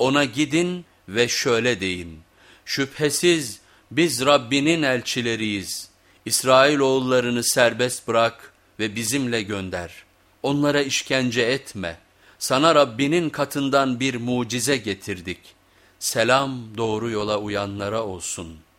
Ona gidin ve şöyle deyin. Şüphesiz biz Rabbinin elçileriyiz. İsrail oğullarını serbest bırak ve bizimle gönder. Onlara işkence etme. Sana Rabbinin katından bir mucize getirdik. Selam doğru yola uyanlara olsun.''